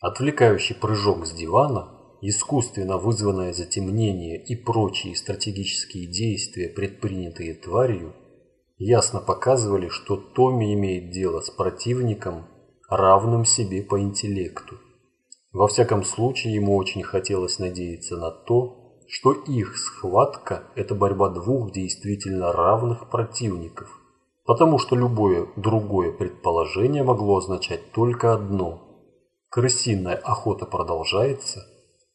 Отвлекающий прыжок с дивана, искусственно вызванное затемнение и прочие стратегические действия, предпринятые тварью, ясно показывали, что Томми имеет дело с противником, равным себе по интеллекту. Во всяком случае, ему очень хотелось надеяться на то, что их схватка – это борьба двух действительно равных противников, потому что любое другое предположение могло означать только одно – крысиная охота продолжается,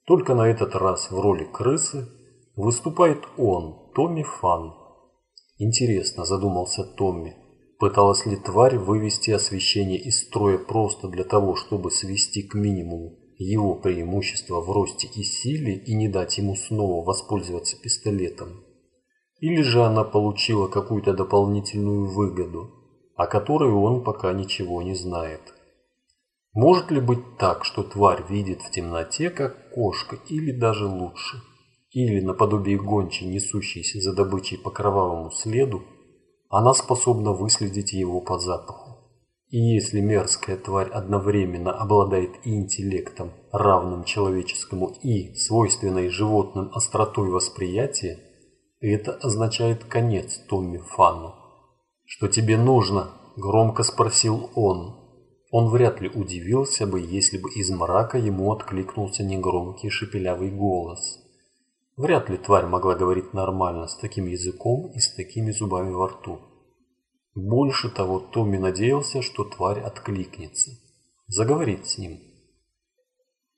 только на этот раз в роли крысы выступает он, Томми Фан. Интересно, задумался Томми, пыталась ли тварь вывести освещение из строя просто для того, чтобы свести к минимуму его преимущество в росте и силе и не дать ему снова воспользоваться пистолетом? Или же она получила какую-то дополнительную выгоду, о которой он пока ничего не знает? Может ли быть так, что тварь видит в темноте, как кошка, или даже лучше – или наподобие гончей, несущейся за добычей по кровавому следу, она способна выследить его по запаху. И если мерзкая тварь одновременно обладает и интеллектом, равным человеческому, и свойственной животным остротой восприятия, это означает конец Томми Фанну. «Что тебе нужно?» – громко спросил он. Он вряд ли удивился бы, если бы из мрака ему откликнулся негромкий шепелявый голос – Вряд ли тварь могла говорить нормально с таким языком и с такими зубами во рту. Больше того, Томми надеялся, что тварь откликнется. Заговорит с ним.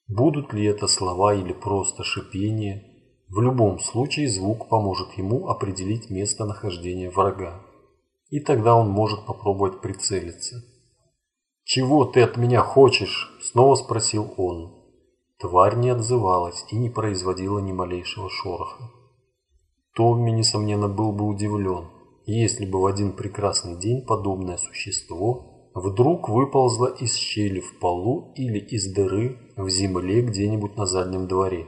Будут ли это слова или просто шипение, в любом случае звук поможет ему определить местонахождение врага. И тогда он может попробовать прицелиться. «Чего ты от меня хочешь?» – снова спросил он. Тварь не отзывалась и не производила ни малейшего шороха. Томми, несомненно, был бы удивлен, если бы в один прекрасный день подобное существо вдруг выползло из щели в полу или из дыры в земле где-нибудь на заднем дворе.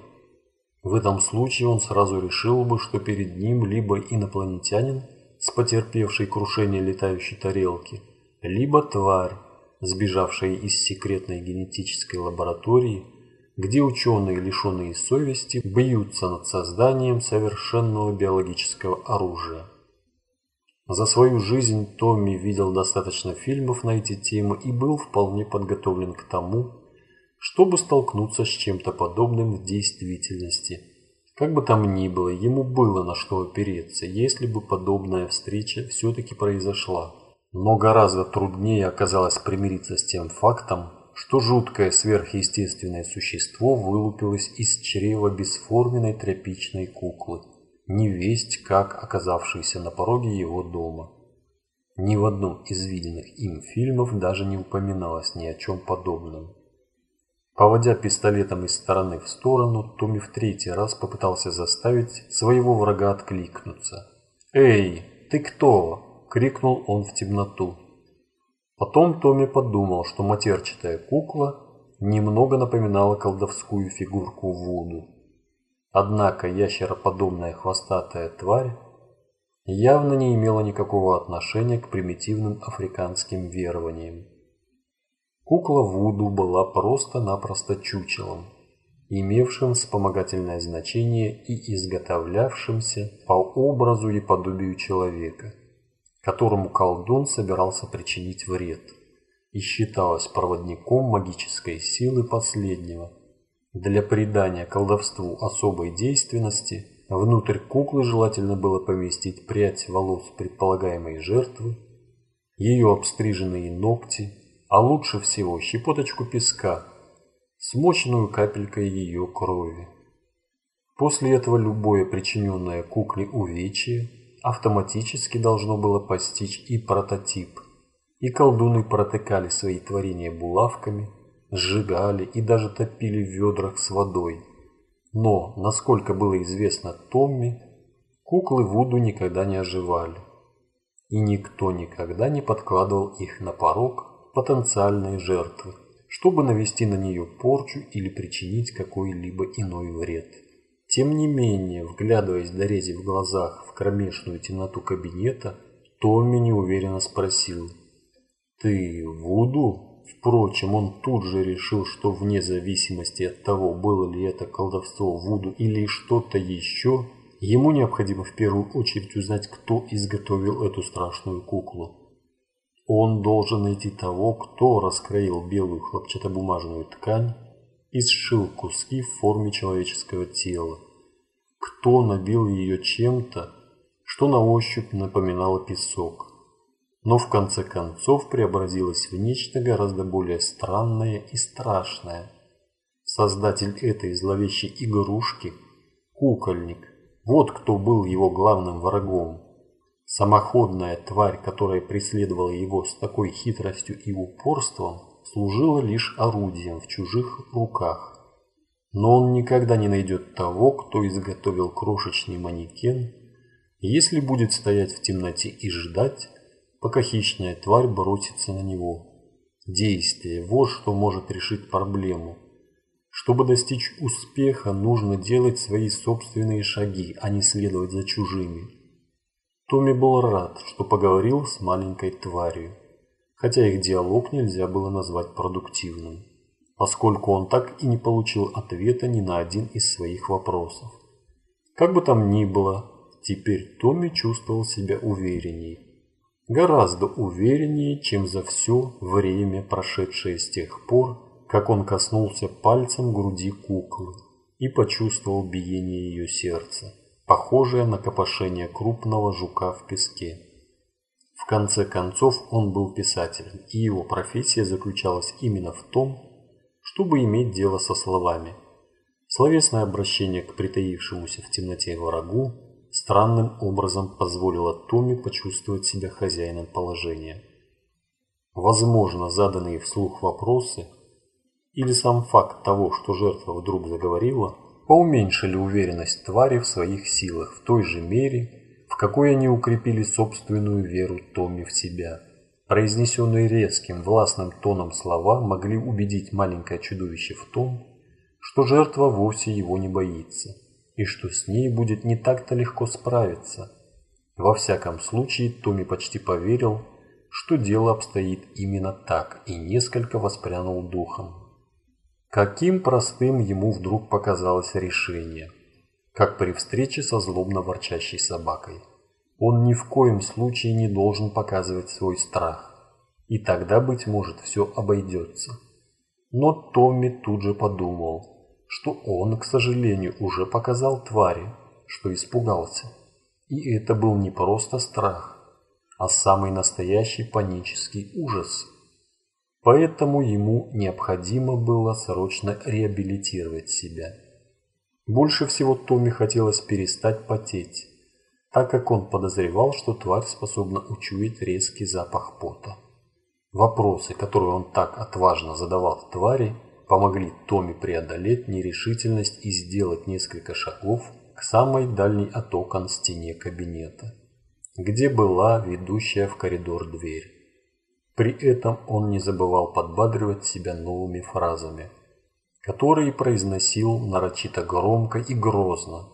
В этом случае он сразу решил бы, что перед ним либо инопланетянин с потерпевшей крушение летающей тарелки, либо тварь, сбежавшая из секретной генетической лаборатории где ученые, лишенные совести, бьются над созданием совершенного биологического оружия. За свою жизнь Томми видел достаточно фильмов на эти темы и был вполне подготовлен к тому, чтобы столкнуться с чем-то подобным в действительности. Как бы там ни было, ему было на что опереться, если бы подобная встреча все-таки произошла. Но гораздо труднее оказалось примириться с тем фактом, что жуткое сверхъестественное существо вылупилось из чрева бесформенной тряпичной куклы, невесть как оказавшейся на пороге его дома. Ни в одном из виденных им фильмов даже не упоминалось ни о чем подобном. Поводя пистолетом из стороны в сторону, Томми в третий раз попытался заставить своего врага откликнуться. «Эй, ты кто?» – крикнул он в темноту. Потом Томми подумал, что матерчатая кукла немного напоминала колдовскую фигурку Вуду. Однако ящероподобная хвостатая тварь явно не имела никакого отношения к примитивным африканским верованиям. Кукла Вуду была просто-напросто чучелом, имевшим вспомогательное значение и изготовлявшимся по образу и подобию человека – которому колдун собирался причинить вред, и считалась проводником магической силы последнего. Для придания колдовству особой действенности внутрь куклы желательно было поместить прядь волос предполагаемой жертвы, ее обстриженные ногти, а лучше всего щепоточку песка, смоченную капелькой ее крови. После этого любое причиненное кукле увечье автоматически должно было постичь и прототип. И колдуны протыкали свои творения булавками, сжигали и даже топили в ведрах с водой. Но, насколько было известно Томми, куклы Вуду никогда не оживали. И никто никогда не подкладывал их на порог потенциальной жертвы, чтобы навести на нее порчу или причинить какой-либо иной вред. Тем не менее, вглядываясь до рези в глазах в кромешную темноту кабинета, Томми неуверенно спросил. «Ты Вуду?» Впрочем, он тут же решил, что вне зависимости от того, было ли это колдовство Вуду или что-то еще, ему необходимо в первую очередь узнать, кто изготовил эту страшную куклу. Он должен найти того, кто раскроил белую хлопчатобумажную ткань и сшил куски в форме человеческого тела. Кто набил ее чем-то, что на ощупь напоминало песок, но в конце концов преобразилось в нечто гораздо более странное и страшное. Создатель этой зловещей игрушки – кукольник. Вот кто был его главным врагом. Самоходная тварь, которая преследовала его с такой хитростью и упорством, служила лишь орудием в чужих руках. Но он никогда не найдет того, кто изготовил крошечный манекен, если будет стоять в темноте и ждать, пока хищная тварь бросится на него. Действие – вот что может решить проблему. Чтобы достичь успеха, нужно делать свои собственные шаги, а не следовать за чужими. Томми был рад, что поговорил с маленькой тварью, хотя их диалог нельзя было назвать продуктивным, поскольку он так и не получил ответа ни на один из своих вопросов. Как бы там ни было, теперь Томми чувствовал себя уверенней. Гораздо увереннее, чем за все время, прошедшее с тех пор, как он коснулся пальцем груди куклы и почувствовал биение ее сердца похожее на копошение крупного жука в песке. В конце концов он был писателем, и его профессия заключалась именно в том, чтобы иметь дело со словами. Словесное обращение к притаившемуся в темноте врагу странным образом позволило Томми почувствовать себя хозяином положения. Возможно, заданные вслух вопросы или сам факт того, что жертва вдруг заговорила – поуменьшили уверенность твари в своих силах в той же мере, какой они укрепили собственную веру Томми в себя. Произнесенные резким, властным тоном слова могли убедить маленькое чудовище в том, что жертва вовсе его не боится, и что с ней будет не так-то легко справиться. Во всяком случае, Томми почти поверил, что дело обстоит именно так, и несколько воспрянул духом. Каким простым ему вдруг показалось решение, как при встрече со злобно ворчащей собакой. Он ни в коем случае не должен показывать свой страх, и тогда, быть может, все обойдется. Но Томми тут же подумал, что он, к сожалению, уже показал твари, что испугался. И это был не просто страх, а самый настоящий панический ужас – Поэтому ему необходимо было срочно реабилитировать себя. Больше всего Томми хотелось перестать потеть, так как он подозревал, что тварь способна учуять резкий запах пота. Вопросы, которые он так отважно задавал твари, помогли Томми преодолеть нерешительность и сделать несколько шагов к самой дальней от окон стене кабинета, где была ведущая в коридор дверь. При этом он не забывал подбадривать себя новыми фразами, которые произносил нарочито громко и грозно.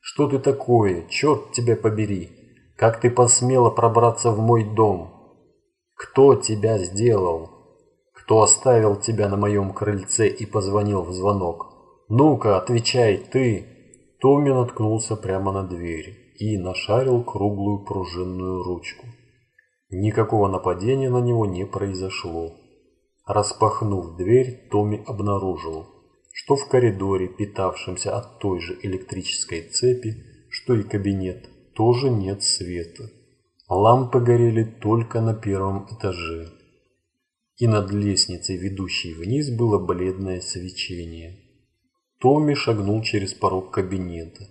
«Что ты такое? Черт тебя побери! Как ты посмела пробраться в мой дом? Кто тебя сделал? Кто оставил тебя на моем крыльце и позвонил в звонок? Ну-ка, отвечай, ты!» Томми наткнулся прямо на дверь и нашарил круглую пружинную ручку. Никакого нападения на него не произошло. Распахнув дверь, Томми обнаружил, что в коридоре, питавшемся от той же электрической цепи, что и кабинет, тоже нет света. Лампы горели только на первом этаже. И над лестницей, ведущей вниз, было бледное свечение. Томми шагнул через порог кабинета.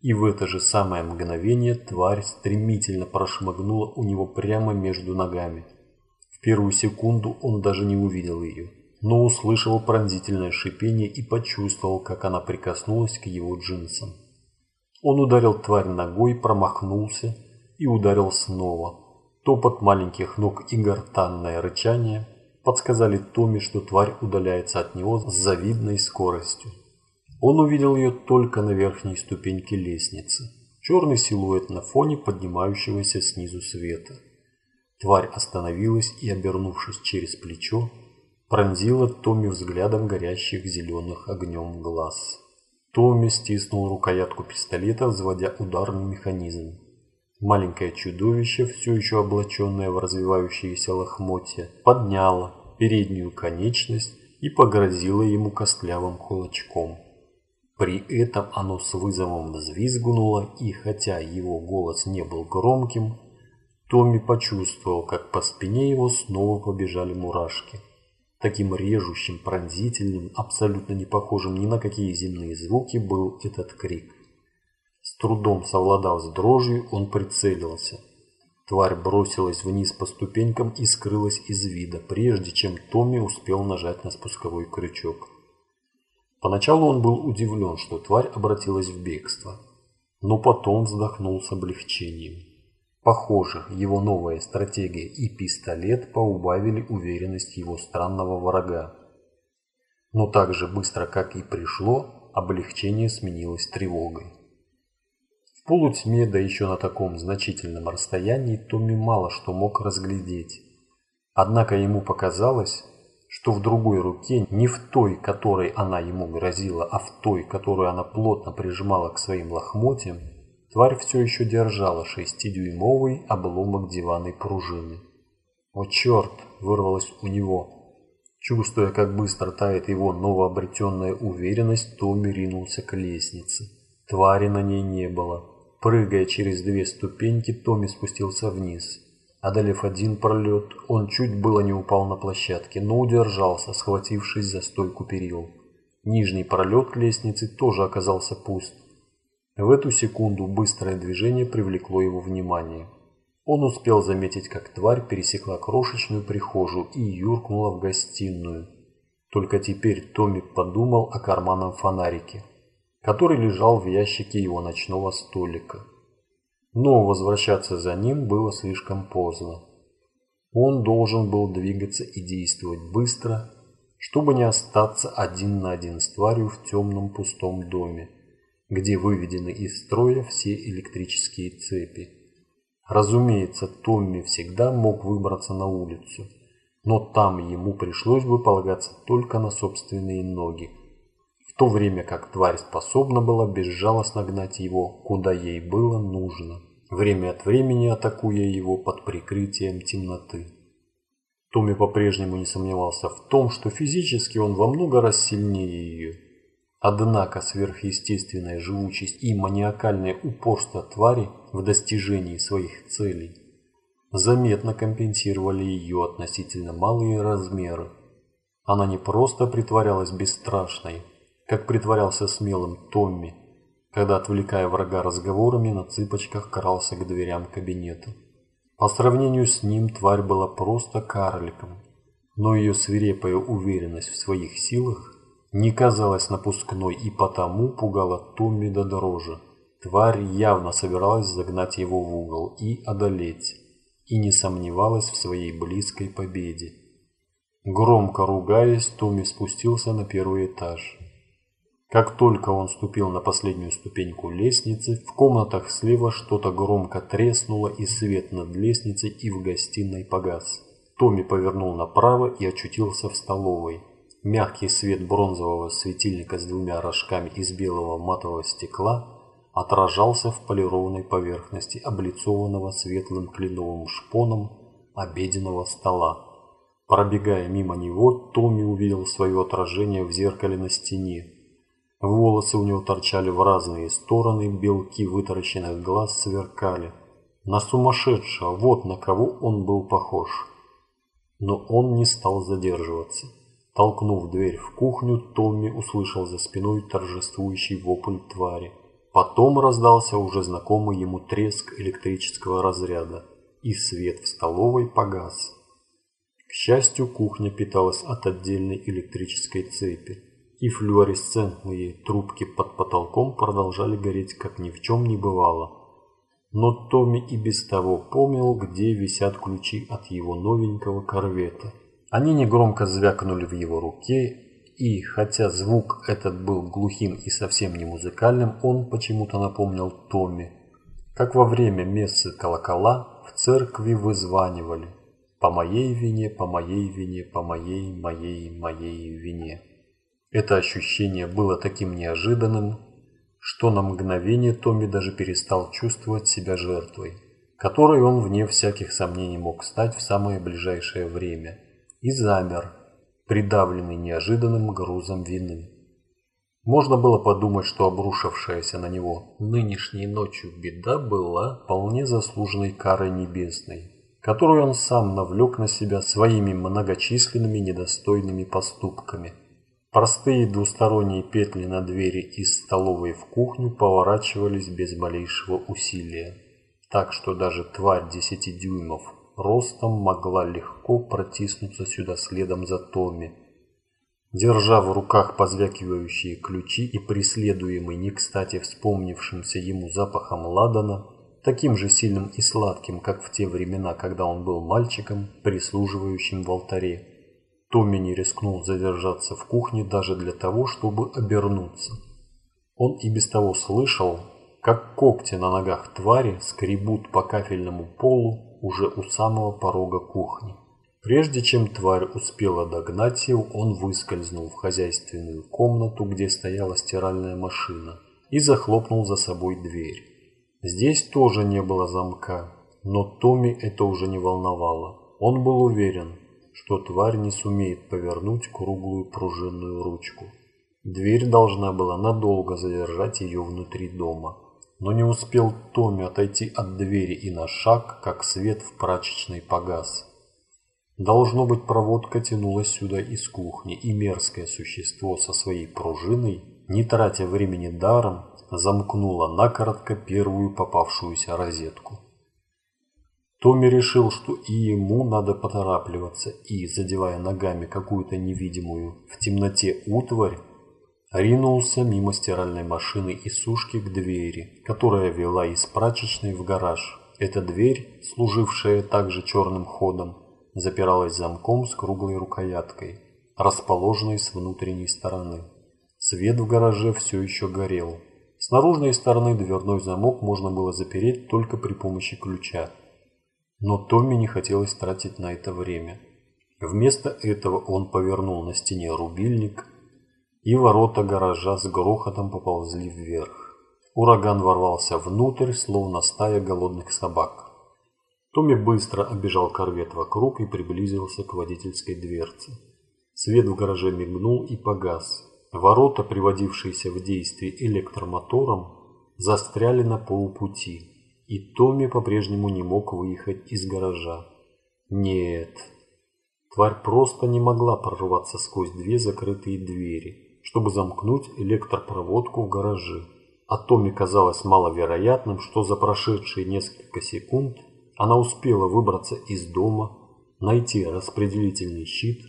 И в это же самое мгновение тварь стремительно прошмыгнула у него прямо между ногами. В первую секунду он даже не увидел ее, но услышал пронзительное шипение и почувствовал, как она прикоснулась к его джинсам. Он ударил тварь ногой, промахнулся и ударил снова. Топот маленьких ног и гортанное рычание подсказали Томе, что тварь удаляется от него с завидной скоростью. Он увидел ее только на верхней ступеньке лестницы. Черный силуэт на фоне поднимающегося снизу света. Тварь остановилась и, обернувшись через плечо, пронзила Томми взглядом горящих зеленых огнем глаз. Томми стиснул рукоятку пистолета, взводя ударный механизм. Маленькое чудовище, все еще облаченное в развивающиеся лохмотья, подняло переднюю конечность и погрозило ему костлявым кулачком. При этом оно с вызовом взвизгнуло, и хотя его голос не был громким, Томми почувствовал, как по спине его снова побежали мурашки. Таким режущим, пронзительным, абсолютно не похожим ни на какие земные звуки был этот крик. С трудом совладав с дрожью, он прицелился. Тварь бросилась вниз по ступенькам и скрылась из вида, прежде чем Томми успел нажать на спусковой крючок. Поначалу он был удивлен, что тварь обратилась в бегство, но потом вздохнул с облегчением. Похоже, его новая стратегия и пистолет поубавили уверенность его странного врага. Но так же быстро, как и пришло, облегчение сменилось тревогой. В полутьме, да еще на таком значительном расстоянии, Томми мало что мог разглядеть. Однако ему показалось, что в другой руке, не в той, которой она ему грозила, а в той, которую она плотно прижимала к своим лохмотьям, тварь все еще держала шестидюймовый обломок диванной пружины. «О, черт!» – вырвалось у него. Чувствуя, как быстро тает его новообретенная уверенность, Томми ринулся к лестнице. Твари на ней не было. Прыгая через две ступеньки, Томми спустился вниз. Одолев один пролет, он чуть было не упал на площадке, но удержался, схватившись за стойку перил. Нижний пролет лестницы тоже оказался пуст. В эту секунду быстрое движение привлекло его внимание. Он успел заметить, как тварь пересекла крошечную прихожую и юркнула в гостиную. Только теперь Томми подумал о карманном фонарике который лежал в ящике его ночного столика. Но возвращаться за ним было слишком поздно. Он должен был двигаться и действовать быстро, чтобы не остаться один на один с тварью в темном пустом доме, где выведены из строя все электрические цепи. Разумеется, Томми всегда мог выбраться на улицу, но там ему пришлось бы полагаться только на собственные ноги, в то время как тварь способна была безжалостно гнать его, куда ей было нужно, время от времени атакуя его под прикрытием темноты. Томми по-прежнему не сомневался в том, что физически он во много раз сильнее ее. Однако сверхъестественная живучесть и маниакальное упорство твари в достижении своих целей заметно компенсировали ее относительно малые размеры. Она не просто притворялась бесстрашной, как притворялся смелым Томми, когда, отвлекая врага разговорами, на цыпочках крался к дверям кабинета. По сравнению с ним тварь была просто карликом, но ее свирепая уверенность в своих силах не казалась напускной и потому пугала Томми до дрожи. Тварь явно собиралась загнать его в угол и одолеть, и не сомневалась в своей близкой победе. Громко ругаясь, Томми спустился на первый этаж. Как только он ступил на последнюю ступеньку лестницы, в комнатах слева что-то громко треснуло, и свет над лестницей и в гостиной погас. Томми повернул направо и очутился в столовой. Мягкий свет бронзового светильника с двумя рожками из белого матового стекла отражался в полированной поверхности облицованного светлым кленовым шпоном обеденного стола. Пробегая мимо него, Томми увидел свое отражение в зеркале на стене. Волосы у него торчали в разные стороны, белки вытаращенных глаз сверкали. На сумасшедшего, вот на кого он был похож. Но он не стал задерживаться. Толкнув дверь в кухню, Томми услышал за спиной торжествующий вопль твари. Потом раздался уже знакомый ему треск электрического разряда, и свет в столовой погас. К счастью, кухня питалась от отдельной электрической цепи и флуоресцентные трубки под потолком продолжали гореть, как ни в чем не бывало. Но Томми и без того помнил, где висят ключи от его новенького корвета. Они негромко звякнули в его руке, и, хотя звук этот был глухим и совсем не музыкальным, он почему-то напомнил Томми, как во время мессы колокола в церкви вызванивали. По моей вине, по моей вине, по моей, моей, моей вине. Это ощущение было таким неожиданным, что на мгновение Томми даже перестал чувствовать себя жертвой, которой он вне всяких сомнений мог стать в самое ближайшее время, и замер, придавленный неожиданным грузом вины. Можно было подумать, что обрушившаяся на него нынешней ночью беда была вполне заслуженной карой небесной, которую он сам навлек на себя своими многочисленными недостойными поступками – Простые двусторонние петли на двери из столовой в кухню поворачивались без малейшего усилия, так что даже тварь десяти дюймов ростом могла легко протиснуться сюда следом за Томми. Держа в руках позвякивающие ключи и преследуемый не кстати вспомнившимся ему запахом ладана, таким же сильным и сладким, как в те времена, когда он был мальчиком, прислуживающим в алтаре, Томми не рискнул задержаться в кухне даже для того, чтобы обернуться. Он и без того слышал, как когти на ногах твари скребут по кафельному полу уже у самого порога кухни. Прежде чем тварь успела догнать его, он выскользнул в хозяйственную комнату, где стояла стиральная машина, и захлопнул за собой дверь. Здесь тоже не было замка, но Томми это уже не волновало. Он был уверен, что тварь не сумеет повернуть круглую пружинную ручку. Дверь должна была надолго задержать ее внутри дома. Но не успел Томми отойти от двери и на шаг, как свет в прачечной погас. Должно быть, проводка тянулась сюда из кухни, и мерзкое существо со своей пружиной, не тратя времени даром, замкнуло накоротко первую попавшуюся розетку. Томми решил, что и ему надо поторапливаться, и, задевая ногами какую-то невидимую в темноте утварь, ринулся мимо стиральной машины и сушки к двери, которая вела из прачечной в гараж. Эта дверь, служившая также черным ходом, запиралась замком с круглой рукояткой, расположенной с внутренней стороны. Свет в гараже все еще горел. С наружной стороны дверной замок можно было запереть только при помощи ключа. Но Томми не хотелось тратить на это время. Вместо этого он повернул на стене рубильник, и ворота гаража с грохотом поползли вверх. Ураган ворвался внутрь, словно стая голодных собак. Томми быстро обежал корвет вокруг и приблизился к водительской дверце. Свет в гараже мигнул и погас. Ворота, приводившиеся в действие электромотором, застряли на полупути и Томми по-прежнему не мог выехать из гаража. Нет, тварь просто не могла прорваться сквозь две закрытые двери, чтобы замкнуть электропроводку в гараже. А Томми казалось маловероятным, что за прошедшие несколько секунд она успела выбраться из дома, найти распределительный щит,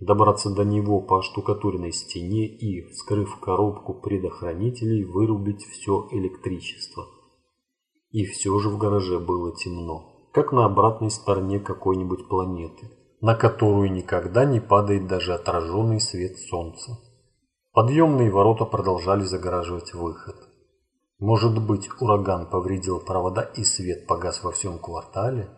добраться до него по штукатуренной стене и, вскрыв коробку предохранителей, вырубить все электричество. И все же в гараже было темно, как на обратной стороне какой-нибудь планеты, на которую никогда не падает даже отраженный свет солнца. Подъемные ворота продолжали загораживать выход. Может быть, ураган повредил провода и свет погас во всем квартале?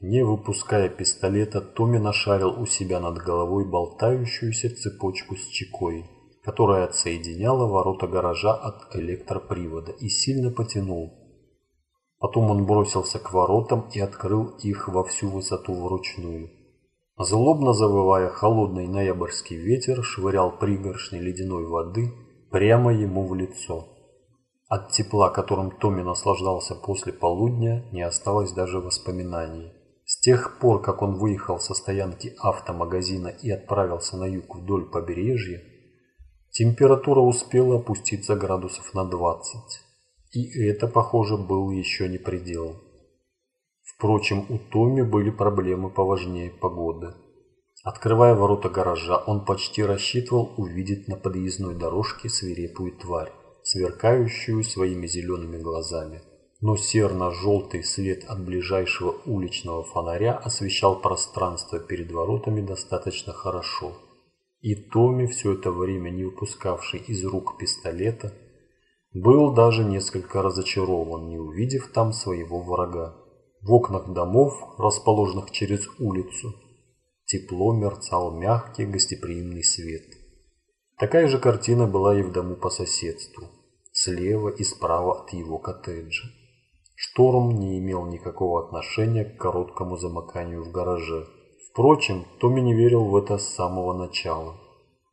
Не выпуская пистолета, Томми нашарил у себя над головой болтающуюся цепочку с чекой, которая отсоединяла ворота гаража от электропривода и сильно потянул, Потом он бросился к воротам и открыл их во всю высоту вручную. Злобно завывая, холодный ноябрьский ветер швырял пригоршни ледяной воды прямо ему в лицо. От тепла, которым Томми наслаждался после полудня, не осталось даже воспоминаний. С тех пор, как он выехал со стоянки автомагазина и отправился на юг вдоль побережья, температура успела опуститься градусов на 20. И это, похоже, был еще не предел. Впрочем, у Томми были проблемы поважнее погоды. Открывая ворота гаража, он почти рассчитывал увидеть на подъездной дорожке свирепую тварь, сверкающую своими зелеными глазами. Но серно-желтый свет от ближайшего уличного фонаря освещал пространство перед воротами достаточно хорошо. И Томми, все это время не выпускавший из рук пистолета, был даже несколько разочарован, не увидев там своего врага. В окнах домов, расположенных через улицу, тепло мерцал мягкий гостеприимный свет. Такая же картина была и в дому по соседству, слева и справа от его коттеджа. Шторм не имел никакого отношения к короткому замыканию в гараже. Впрочем, Томми не верил в это с самого начала.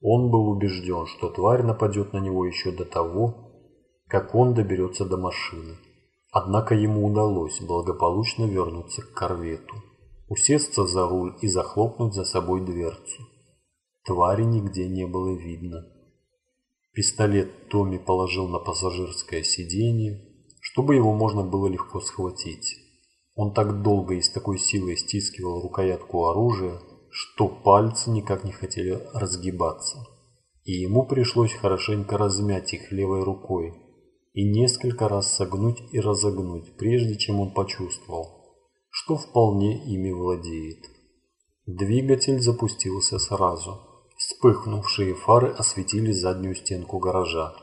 Он был убежден, что тварь нападет на него еще до того, как он доберется до машины. Однако ему удалось благополучно вернуться к корвету, усесться за руль и захлопнуть за собой дверцу. Твари нигде не было видно. Пистолет Томми положил на пассажирское сиденье, чтобы его можно было легко схватить. Он так долго и с такой силой стискивал рукоятку оружия, что пальцы никак не хотели разгибаться. И ему пришлось хорошенько размять их левой рукой и несколько раз согнуть и разогнуть, прежде чем он почувствовал, что вполне ими владеет. Двигатель запустился сразу. Вспыхнувшие фары осветили заднюю стенку гаража.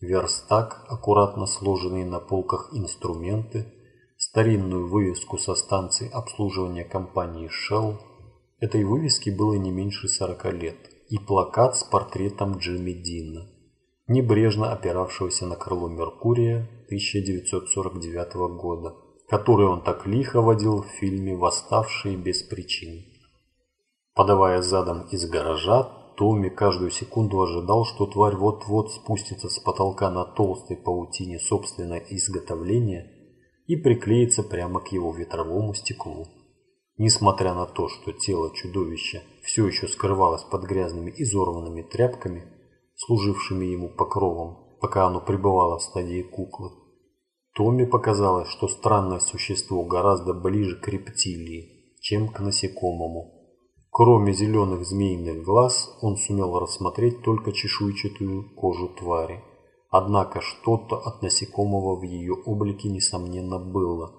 Верстак, аккуратно сложенные на полках инструменты, старинную вывеску со станции обслуживания компании Shell. Этой вывеске было не меньше 40 лет. И плакат с портретом Джимми Дина, небрежно опиравшегося на крыло Меркурия 1949 года, который он так лихо водил в фильме «Восставшие без причин». Подавая задом из гаража, Томми каждую секунду ожидал, что тварь вот-вот спустится с потолка на толстой паутине собственного изготовления и приклеится прямо к его ветровому стеклу. Несмотря на то, что тело чудовища все еще скрывалось под грязными изорванными тряпками, служившими ему покровом, пока оно пребывало в стадии куклы, Томми показалось, что странное существо гораздо ближе к рептилии, чем к насекомому. Кроме зеленых змеиных глаз, он сумел рассмотреть только чешуйчатую кожу твари. Однако что-то от насекомого в ее облике несомненно было.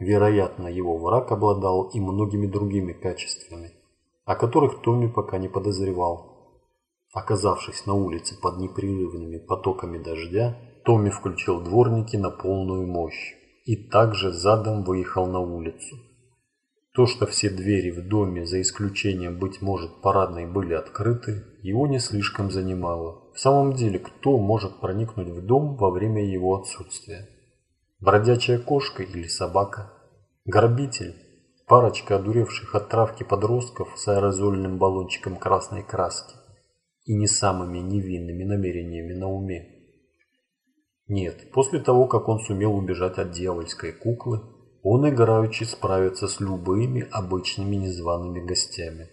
Вероятно, его враг обладал и многими другими качествами, о которых Томми пока не подозревал. Оказавшись на улице под непрерывными потоками дождя, Томми включил дворники на полную мощь и также задом выехал на улицу. То, что все двери в доме, за исключением, быть может, парадной, были открыты, его не слишком занимало. В самом деле, кто может проникнуть в дом во время его отсутствия? Бродячая кошка или собака? Грабитель? Парочка одуревших от травки подростков с аэрозольным баллончиком красной краски и не самыми невинными намерениями на уме. Нет, после того, как он сумел убежать от дьявольской куклы, он играючи справится с любыми обычными незваными гостями.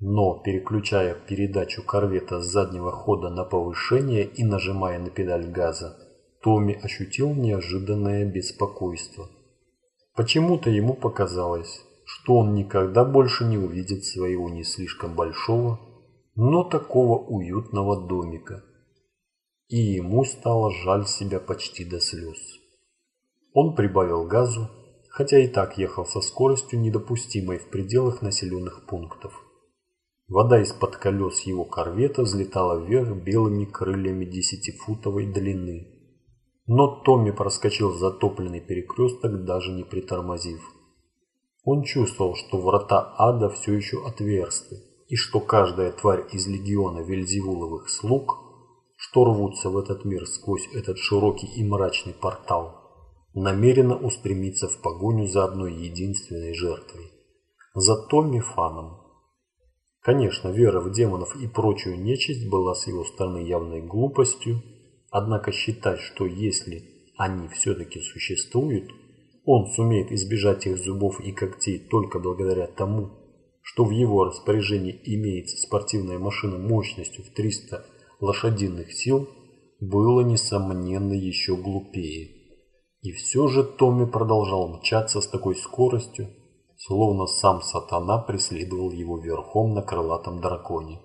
Но, переключая передачу корвета с заднего хода на повышение и нажимая на педаль газа, Томми ощутил неожиданное беспокойство. Почему-то ему показалось, что он никогда больше не увидит своего не слишком большого, но такого уютного домика. И ему стало жаль себя почти до слез. Он прибавил газу, хотя и так ехал со скоростью, недопустимой в пределах населенных пунктов. Вода из-под колес его корвета взлетала вверх белыми крыльями десятифутовой длины. Но Томми проскочил затопленный перекресток, даже не притормозив. Он чувствовал, что врата ада все еще отверсты, и что каждая тварь из легиона вельзевуловых слуг, что рвутся в этот мир сквозь этот широкий и мрачный портал, намеренно устремиться в погоню за одной единственной жертвой. За Томми Фаном. Конечно, вера в демонов и прочую нечисть была с его стороны явной глупостью, однако считать, что если они все-таки существуют, он сумеет избежать их зубов и когтей только благодаря тому, что в его распоряжении имеется спортивная машина мощностью в 300 лошадиных сил, было, несомненно, еще глупее. И все же Томми продолжал мчаться с такой скоростью, словно сам сатана преследовал его верхом на крылатом драконе.